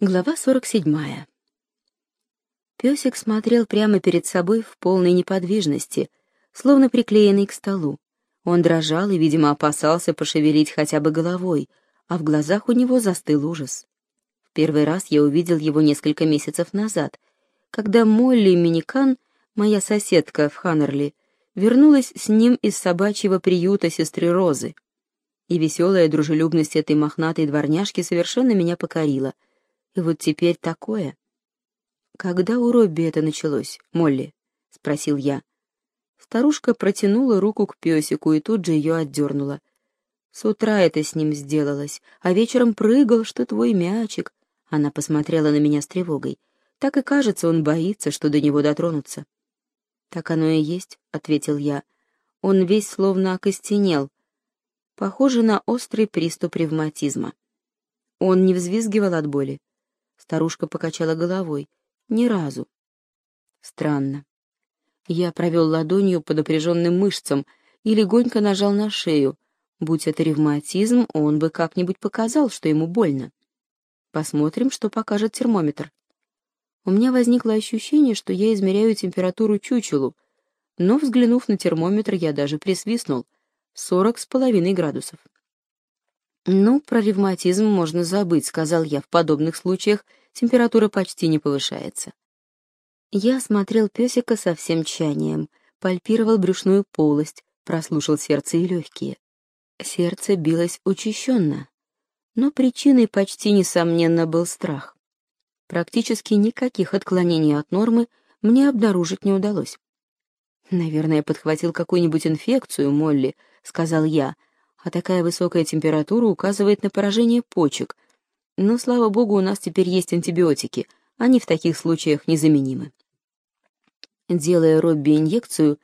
Глава 47. Песик смотрел прямо перед собой в полной неподвижности, словно приклеенный к столу. Он дрожал и, видимо, опасался пошевелить хотя бы головой, а в глазах у него застыл ужас. В первый раз я увидел его несколько месяцев назад, когда Молли Миникан, моя соседка в Ханнерли, вернулась с ним из собачьего приюта сестры Розы. И веселая дружелюбность этой мохнатой дворняжки совершенно меня покорила — и вот теперь такое. Когда у Робби это началось, Молли? спросил я. Старушка протянула руку к песику и тут же ее отдернула. С утра это с ним сделалось, а вечером прыгал, что твой мячик. Она посмотрела на меня с тревогой. Так и кажется, он боится, что до него дотронутся. Так оно и есть, ответил я. Он весь словно окостенел. Похоже на острый приступ ревматизма. Он не взвизгивал от боли. Старушка покачала головой. Ни разу. Странно. Я провел ладонью по напряженным мышцам и легонько нажал на шею. Будь это ревматизм, он бы как-нибудь показал, что ему больно. Посмотрим, что покажет термометр. У меня возникло ощущение, что я измеряю температуру чучелу, но, взглянув на термометр, я даже присвистнул. Сорок с половиной градусов. «Ну, про ревматизм можно забыть», — сказал я. «В подобных случаях температура почти не повышается». Я смотрел песика со всем тщанием, пальпировал брюшную полость, прослушал сердце и легкие. Сердце билось учащенно, но причиной почти несомненно был страх. Практически никаких отклонений от нормы мне обнаружить не удалось. «Наверное, подхватил какую-нибудь инфекцию, Молли», — сказал я, — а такая высокая температура указывает на поражение почек. Но, слава богу, у нас теперь есть антибиотики, они в таких случаях незаменимы. Делая Робби инъекцию,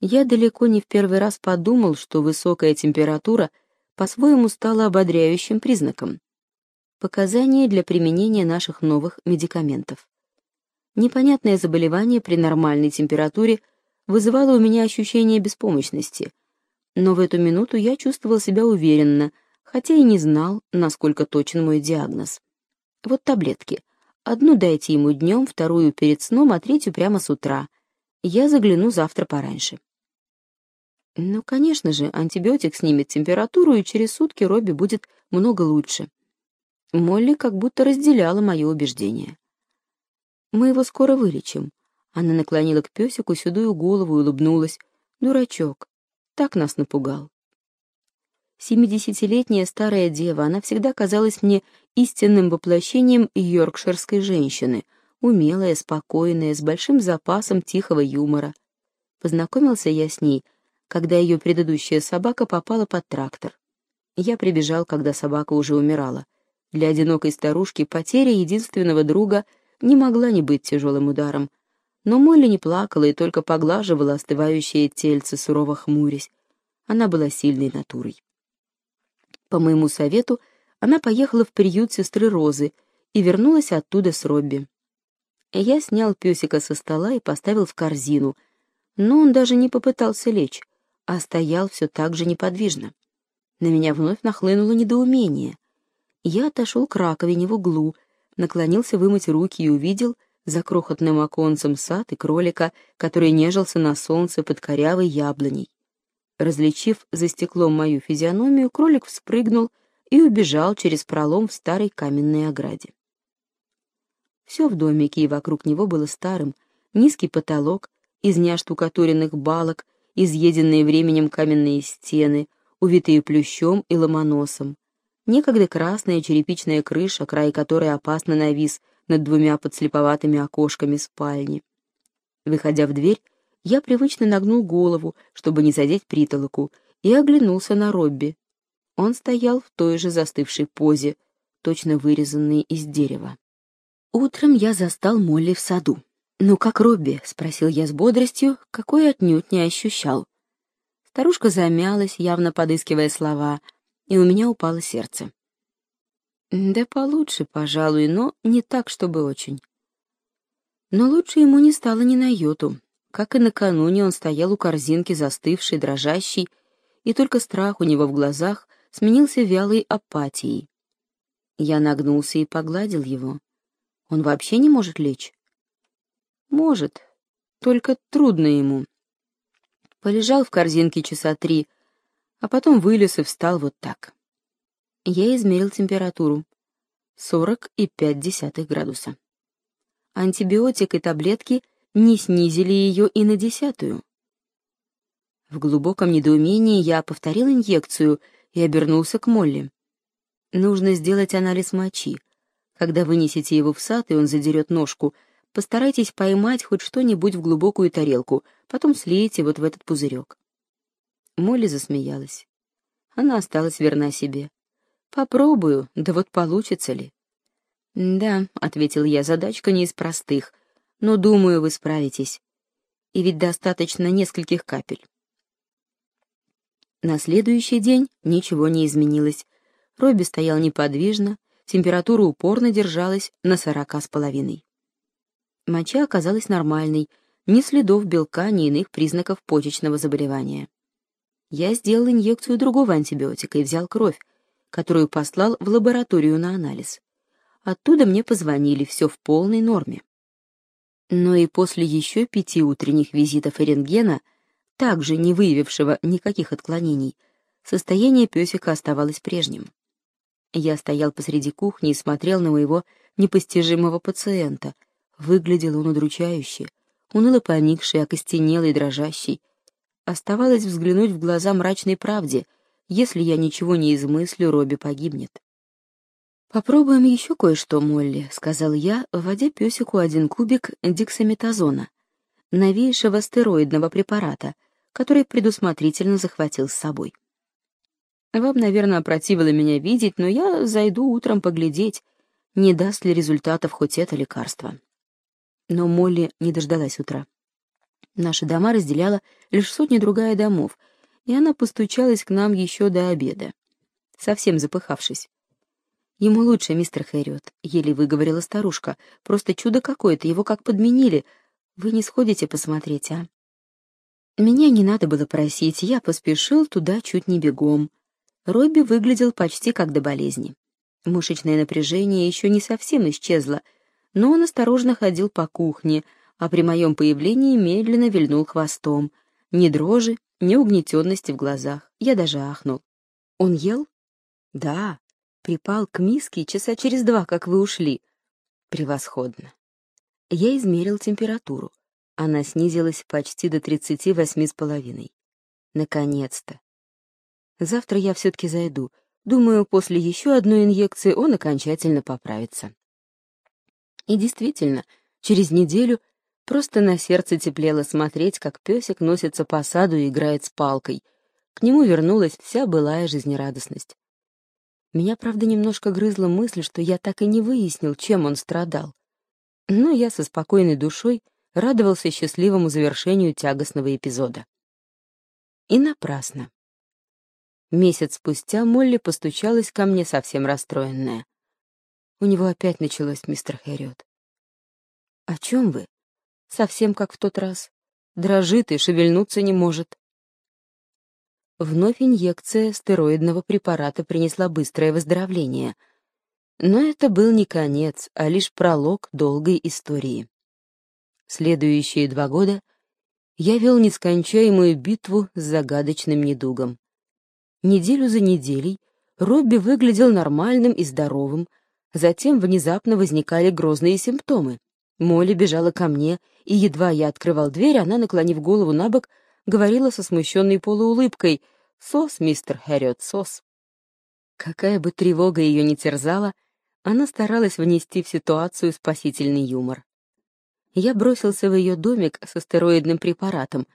я далеко не в первый раз подумал, что высокая температура по-своему стала ободряющим признаком. Показание для применения наших новых медикаментов. Непонятное заболевание при нормальной температуре вызывало у меня ощущение беспомощности — но в эту минуту я чувствовал себя уверенно, хотя и не знал, насколько точен мой диагноз. Вот таблетки. Одну дайте ему днем, вторую перед сном, а третью прямо с утра. Я загляну завтра пораньше. Ну, конечно же, антибиотик снимет температуру, и через сутки Робби будет много лучше. Молли как будто разделяла мое убеждение. Мы его скоро вылечим. Она наклонила к песику седую голову и улыбнулась. Дурачок, так нас напугал. Семидесятилетняя старая дева, она всегда казалась мне истинным воплощением йоркширской женщины, умелая, спокойная, с большим запасом тихого юмора. Познакомился я с ней, когда ее предыдущая собака попала под трактор. Я прибежал, когда собака уже умирала. Для одинокой старушки потеря единственного друга не могла не быть тяжелым ударом, но Молли не плакала и только поглаживала остывающее тельце, сурово хмурясь. Она была сильной натурой. По моему совету, она поехала в приют сестры Розы и вернулась оттуда с Робби. Я снял песика со стола и поставил в корзину, но он даже не попытался лечь, а стоял все так же неподвижно. На меня вновь нахлынуло недоумение. Я отошел к раковине в углу, наклонился вымыть руки и увидел, за крохотным оконцем сад и кролика, который нежился на солнце под корявой яблоней. Различив за стеклом мою физиономию, кролик вспрыгнул и убежал через пролом в старой каменной ограде. Все в домике и вокруг него было старым, низкий потолок, из неоштукатуренных балок, изъеденные временем каменные стены, увитые плющом и ломоносом, некогда красная черепичная крыша, край которой опасно навис над двумя подслеповатыми окошками спальни. Выходя в дверь, я привычно нагнул голову, чтобы не задеть притолоку, и оглянулся на Робби. Он стоял в той же застывшей позе, точно вырезанной из дерева. Утром я застал Молли в саду. «Ну как Робби?» — спросил я с бодростью, какой отнюдь не ощущал. Старушка замялась, явно подыскивая слова, и у меня упало сердце. Да получше, пожалуй, но не так, чтобы очень. Но лучше ему не стало ни на йоту. Как и накануне он стоял у корзинки, застывший, дрожащий, и только страх у него в глазах сменился вялой апатией. Я нагнулся и погладил его. Он вообще не может лечь? Может, только трудно ему. Полежал в корзинке часа три, а потом вылез и встал вот так. Я измерил температуру. Сорок и пять десятых градуса. Антибиотик и таблетки не снизили ее и на десятую. В глубоком недоумении я повторил инъекцию и обернулся к Молли. Нужно сделать анализ мочи. Когда вынесете его в сад, и он задерет ножку, постарайтесь поймать хоть что-нибудь в глубокую тарелку, потом слейте вот в этот пузырек. Молли засмеялась. Она осталась верна себе. Попробую, да вот получится ли. Да, ответил я, задачка не из простых, но думаю, вы справитесь. И ведь достаточно нескольких капель. На следующий день ничего не изменилось. Робби стоял неподвижно, температура упорно держалась на сорока с половиной. Моча оказалась нормальной, ни следов белка, ни иных признаков почечного заболевания. Я сделал инъекцию другого антибиотика и взял кровь, которую послал в лабораторию на анализ. Оттуда мне позвонили, все в полной норме. Но и после еще пяти утренних визитов рентгена, также не выявившего никаких отклонений, состояние песика оставалось прежним. Я стоял посреди кухни и смотрел на моего непостижимого пациента. Выглядел он удручающе, уныло поникший, окостенелый, дрожащий. Оставалось взглянуть в глаза мрачной правде. Если я ничего не измыслю, Робби погибнет. «Попробуем еще кое-что, Молли», — сказал я, вводя песику один кубик диксаметазона, новейшего стероидного препарата, который предусмотрительно захватил с собой. Вам, наверное, противило меня видеть, но я зайду утром поглядеть, не даст ли результатов хоть это лекарство. Но Молли не дождалась утра. Наши дома разделяла лишь сотня-другая домов, и она постучалась к нам еще до обеда, совсем запыхавшись. «Ему лучше, мистер Хэриот», — еле выговорила старушка. «Просто чудо какое-то, его как подменили. Вы не сходите посмотреть, а?» Меня не надо было просить, я поспешил туда чуть не бегом. Робби выглядел почти как до болезни. Мышечное напряжение еще не совсем исчезло, но он осторожно ходил по кухне, а при моем появлении медленно вильнул хвостом. Ни дрожи, ни угнетенности в глазах. Я даже ахнул. Он ел? Да. Припал к миске часа через два, как вы ушли. Превосходно. Я измерил температуру. Она снизилась почти до тридцати восьми с половиной. Наконец-то. Завтра я все-таки зайду. Думаю, после еще одной инъекции он окончательно поправится. И действительно, через неделю просто на сердце теплело смотреть, как песик носится по саду и играет с палкой. К нему вернулась вся былая жизнерадостность. Меня, правда, немножко грызла мысль, что я так и не выяснил, чем он страдал. Но я со спокойной душой радовался счастливому завершению тягостного эпизода. И напрасно. Месяц спустя Молли постучалась ко мне совсем расстроенная. У него опять началось, мистер Хэрриот. «О чем вы?» «Совсем как в тот раз. Дрожит и шевельнуться не может». Вновь инъекция стероидного препарата принесла быстрое выздоровление. Но это был не конец, а лишь пролог долгой истории. Следующие два года я вел нескончаемую битву с загадочным недугом. Неделю за неделей Робби выглядел нормальным и здоровым, затем внезапно возникали грозные симптомы. Молли бежала ко мне, и едва я открывал дверь, она, наклонив голову на бок, говорила со смущенной полуулыбкой «Сос, мистер Хэрриот, сос». Какая бы тревога ее ни терзала, она старалась внести в ситуацию спасительный юмор. Я бросился в ее домик со стероидным препаратом,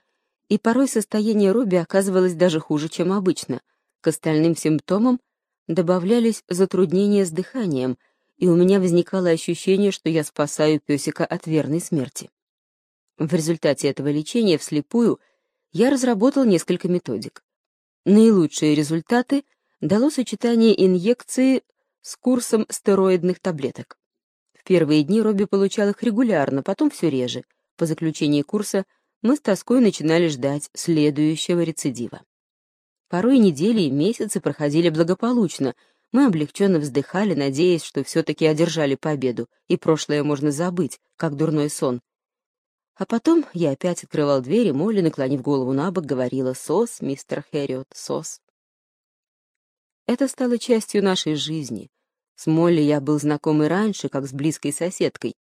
и порой состояние Робби оказывалось даже хуже, чем обычно. К остальным симптомам добавлялись затруднения с дыханием, и у меня возникало ощущение, что я спасаю песика от верной смерти. В результате этого лечения вслепую я разработал несколько методик. Наилучшие результаты дало сочетание инъекции с курсом стероидных таблеток. В первые дни Робби получал их регулярно, потом все реже. По заключении курса мы с тоской начинали ждать следующего рецидива. Порой недели и месяцы проходили благополучно. Мы облегченно вздыхали, надеясь, что все-таки одержали победу, и прошлое можно забыть, как дурной сон. А потом я опять открывал дверь, и Молли, наклонив голову на бок, говорила «Сос, мистер Хэриот, сос». Это стало частью нашей жизни. С Молли я был знаком и раньше, как с близкой соседкой.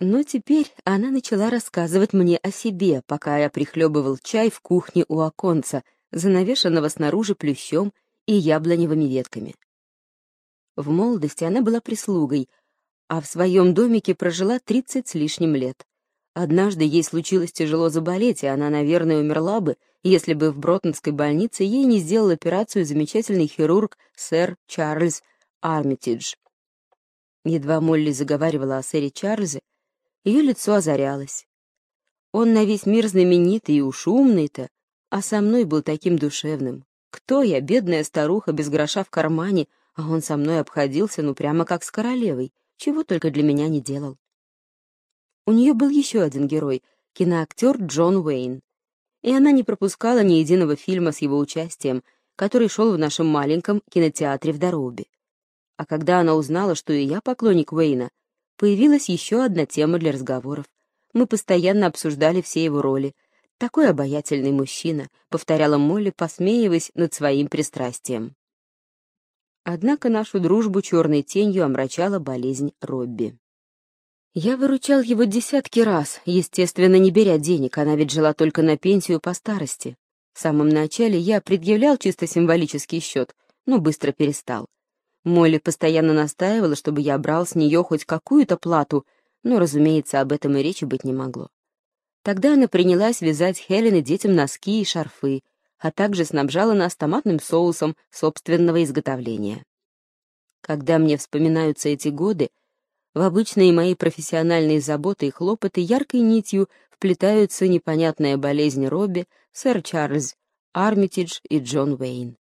Но теперь она начала рассказывать мне о себе, пока я прихлебывал чай в кухне у оконца, занавешенного снаружи плющом и яблоневыми ветками. В молодости она была прислугой, а в своем домике прожила тридцать с лишним лет. Однажды ей случилось тяжело заболеть, и она, наверное, умерла бы, если бы в Бротонской больнице ей не сделал операцию замечательный хирург сэр Чарльз Армитидж. Едва Молли заговаривала о сэре Чарльзе, ее лицо озарялось. Он на весь мир знаменитый и уж умный-то, а со мной был таким душевным. Кто я, бедная старуха без гроша в кармане, а он со мной обходился, ну, прямо как с королевой, чего только для меня не делал. У нее был еще один герой — киноактер Джон Уэйн. И она не пропускала ни единого фильма с его участием, который шел в нашем маленьком кинотеатре в Доробе. А когда она узнала, что и я поклонник Уэйна, появилась еще одна тема для разговоров. Мы постоянно обсуждали все его роли. «Такой обаятельный мужчина», — повторяла Молли, посмеиваясь над своим пристрастием. Однако нашу дружбу черной тенью омрачала болезнь Робби. Я выручал его десятки раз, естественно, не беря денег, она ведь жила только на пенсию по старости. В самом начале я предъявлял чисто символический счет, но быстро перестал. Молли постоянно настаивала, чтобы я брал с нее хоть какую-то плату, но, разумеется, об этом и речи быть не могло. Тогда она принялась вязать Хелен и детям носки и шарфы, а также снабжала нас томатным соусом собственного изготовления. Когда мне вспоминаются эти годы, в обычные мои профессиональные заботы и хлопоты яркой нитью вплетаются непонятная болезнь Робби, сэр Чарльз, Армитидж и Джон Уэйн.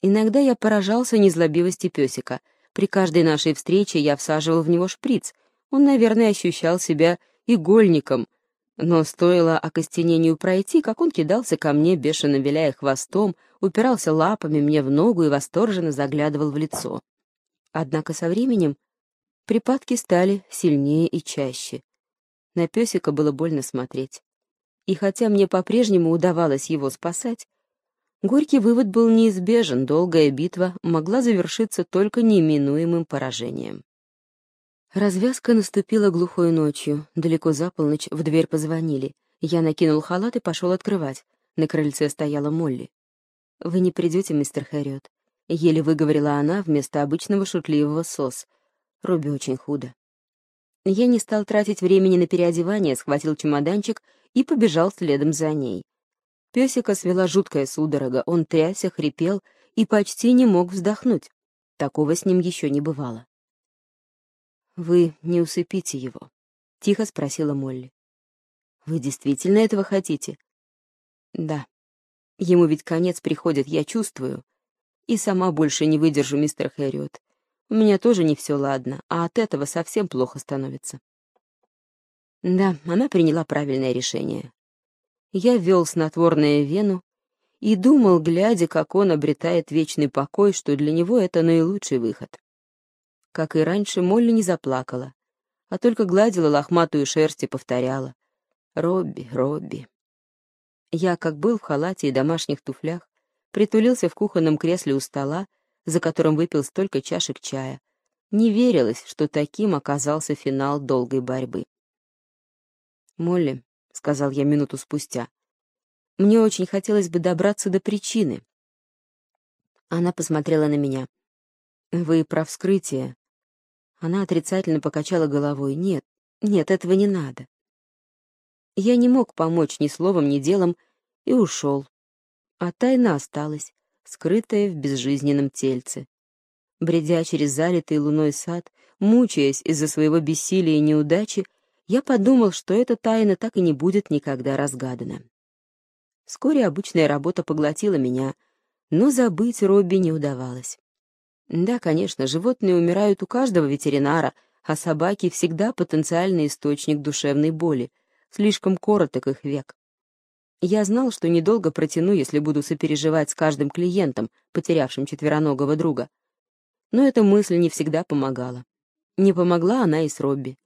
Иногда я поражался незлобивости песика. При каждой нашей встрече я всаживал в него шприц. Он, наверное, ощущал себя игольником, но стоило окостенению пройти, как он кидался ко мне, бешено виляя хвостом, упирался лапами мне в ногу и восторженно заглядывал в лицо. Однако со временем припадки стали сильнее и чаще. На песика было больно смотреть. И хотя мне по-прежнему удавалось его спасать, горький вывод был неизбежен, долгая битва могла завершиться только неминуемым поражением. Развязка наступила глухой ночью. Далеко за полночь в дверь позвонили. Я накинул халат и пошел открывать. На крыльце стояла Молли. «Вы не придете, мистер Хэрриот?» Еле выговорила она вместо обычного шутливого сос. Руби очень худо. Я не стал тратить времени на переодевание, схватил чемоданчик и побежал следом за ней. Песика свела жуткая судорога, он трясся, хрипел и почти не мог вздохнуть. Такого с ним еще не бывало. «Вы не усыпите его?» — тихо спросила Молли. «Вы действительно этого хотите?» «Да. Ему ведь конец приходит, я чувствую. И сама больше не выдержу, мистер Хэриот. У меня тоже не все ладно, а от этого совсем плохо становится». Да, она приняла правильное решение. Я ввел снотворное вену и думал, глядя, как он обретает вечный покой, что для него это наилучший выход. Как и раньше, Молли не заплакала, а только гладила лохматую шерсть и повторяла «Робби, Робби». Я, как был в халате и домашних туфлях, притулился в кухонном кресле у стола, за которым выпил столько чашек чая. Не верилось, что таким оказался финал долгой борьбы. «Молли», — сказал я минуту спустя, — «мне очень хотелось бы добраться до причины». Она посмотрела на меня. «Вы про вскрытие. Она отрицательно покачала головой. «Нет, нет, этого не надо». Я не мог помочь ни словом, ни делом и ушел. А тайна осталась, скрытая в безжизненном тельце. Бредя через залитый луной сад, мучаясь из-за своего бессилия и неудачи, я подумал, что эта тайна так и не будет никогда разгадана. Вскоре обычная работа поглотила меня, но забыть Робби не удавалось. Да, конечно, животные умирают у каждого ветеринара, а собаки всегда потенциальный источник душевной боли. Слишком короток их век. Я знал, что недолго протяну, если буду сопереживать с каждым клиентом, потерявшим четвероногого друга. но эта мысль не всегда помогала. Не помогла она и с Робби.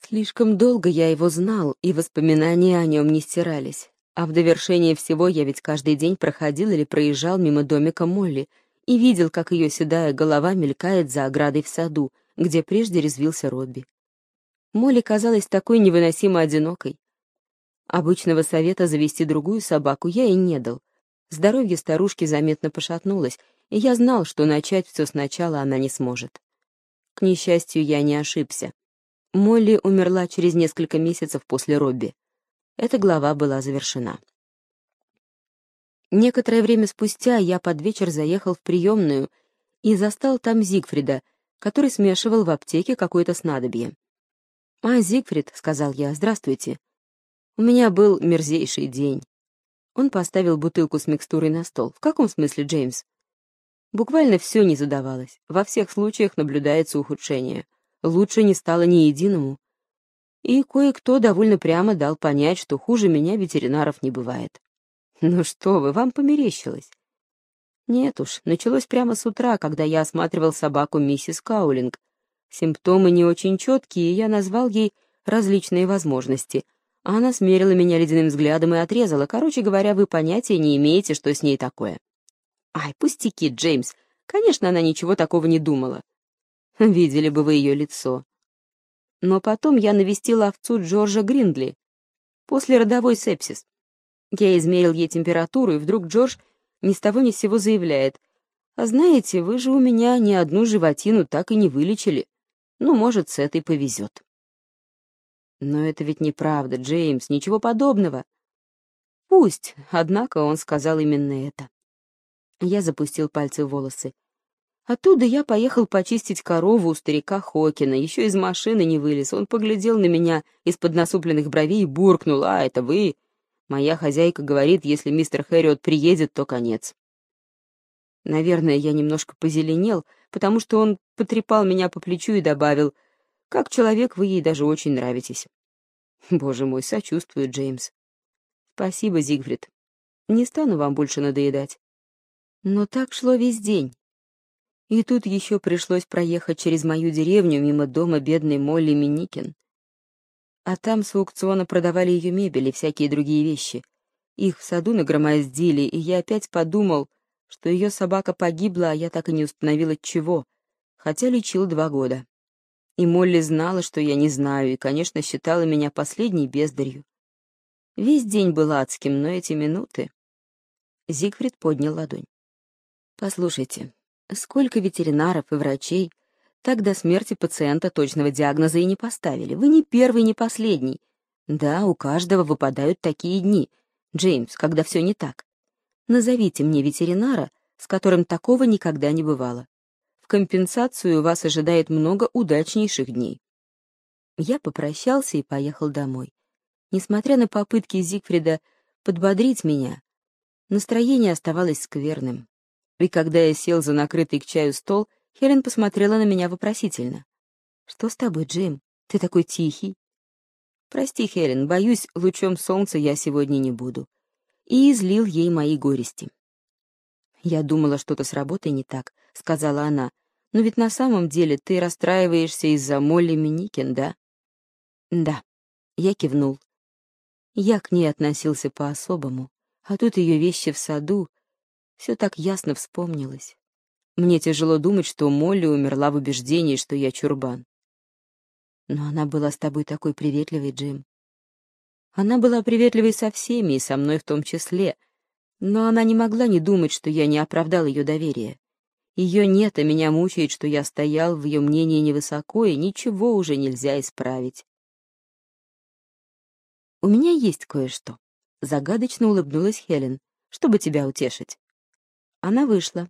Слишком долго я его знал, и воспоминания о нем не стирались. А в довершение всего я ведь каждый день проходил или проезжал мимо домика Молли и видел, как ее седая голова мелькает за оградой в саду, где прежде резвился Робби. Молли казалась такой невыносимо одинокой. Обычного совета завести другую собаку я и не дал. Здоровье старушки заметно пошатнулось, и я знал, что начать все сначала она не сможет. К несчастью, я не ошибся. Молли умерла через несколько месяцев после Робби. Эта глава была завершена. Некоторое время спустя я под вечер заехал в приемную и застал там Зигфрида, который смешивал в аптеке какое-то снадобье. «А, Зигфрид», — сказал я, — «здравствуйте. У меня был мерзейший день». Он поставил бутылку с микстурой на стол. «В каком смысле, Джеймс?» Буквально все не задавалось. Во всех случаях наблюдается ухудшение лучше не стало ни единому. И кое-кто довольно прямо дал понять, что хуже меня ветеринаров не бывает. Ну что вы, вам померещилось? Нет уж, началось прямо с утра, когда я осматривал собаку миссис Каулинг. Симптомы не очень четкие, и я назвал ей различные возможности. Она смерила меня ледяным взглядом и отрезала. Короче говоря, вы понятия не имеете, что с ней такое. Ай, пустяки, Джеймс. Конечно, она ничего такого не думала. Видели бы вы ее лицо. Но потом я навестила овцу Джорджа Гриндли. После родовой сепсис. Я измерил ей температуру, и вдруг Джордж ни с того ни с сего заявляет. «А знаете, вы же у меня ни одну животину так и не вылечили. Ну, может, с этой повезет». Но это ведь неправда, Джеймс, ничего подобного. Пусть, однако он сказал именно это. Я запустил пальцы в волосы. Оттуда я поехал почистить корову у старика Хокина, еще из машины не вылез. Он поглядел на меня из-под насупленных бровей и буркнул, «А, это вы?» Моя хозяйка говорит, если мистер Хэриот приедет, то конец. Наверное, я немножко позеленел, потому что он потрепал меня по плечу и добавил, «Как человек вы ей даже очень нравитесь». Боже мой, сочувствую, Джеймс. Спасибо, Зигфрид. Не стану вам больше надоедать. Но так шло весь день. И тут еще пришлось проехать через мою деревню мимо дома бедной Молли Миникин. А там с аукциона продавали ее мебель и всякие другие вещи. Их в саду нагромоздили, и я опять подумал, что ее собака погибла, а я так и не установил от чего, хотя лечил два года. И Молли знала, что я не знаю, и, конечно, считала меня последней бездарью. Весь день был адским, но эти минуты... Зигфрид поднял ладонь. «Послушайте, Сколько ветеринаров и врачей так до смерти пациента точного диагноза и не поставили. Вы не первый, не последний. Да, у каждого выпадают такие дни. Джеймс, когда все не так. Назовите мне ветеринара, с которым такого никогда не бывало. В компенсацию вас ожидает много удачнейших дней. Я попрощался и поехал домой. Несмотря на попытки Зигфрида подбодрить меня, настроение оставалось скверным. И когда я сел за накрытый к чаю стол, Хелен посмотрела на меня вопросительно. «Что с тобой, Джим? Ты такой тихий». «Прости, Хелен, боюсь, лучом солнца я сегодня не буду». И излил ей мои горести. «Я думала, что-то с работой не так», — сказала она. «Но ведь на самом деле ты расстраиваешься из-за Молли Миникин, да?» «Да», — я кивнул. Я к ней относился по-особому, а тут ее вещи в саду, все так ясно вспомнилось. Мне тяжело думать, что Молли умерла в убеждении, что я чурбан. Но она была с тобой такой приветливой, Джим. Она была приветливой со всеми, и со мной в том числе. Но она не могла не думать, что я не оправдал ее доверие. Ее нет, а меня мучает, что я стоял в ее мнении невысоко, и ничего уже нельзя исправить. «У меня есть кое-что», — загадочно улыбнулась Хелен, — «чтобы тебя утешить». Она вышла.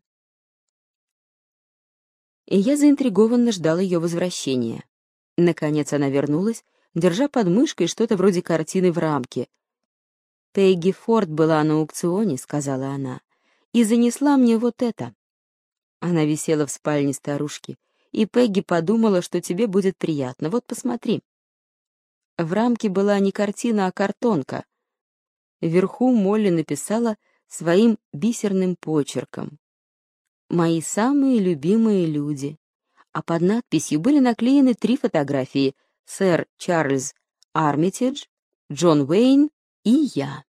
И я заинтригованно ждал ее возвращения. Наконец она вернулась, держа под мышкой что-то вроде картины в рамке. «Пегги Форд была на аукционе», — сказала она, — «и занесла мне вот это». Она висела в спальне старушки, и Пегги подумала, что тебе будет приятно. Вот посмотри. В рамке была не картина, а картонка. Вверху Молли написала своим бисерным почерком. «Мои самые любимые люди», а под надписью были наклеены три фотографии — сэр Чарльз Армитедж, Джон Уэйн и я.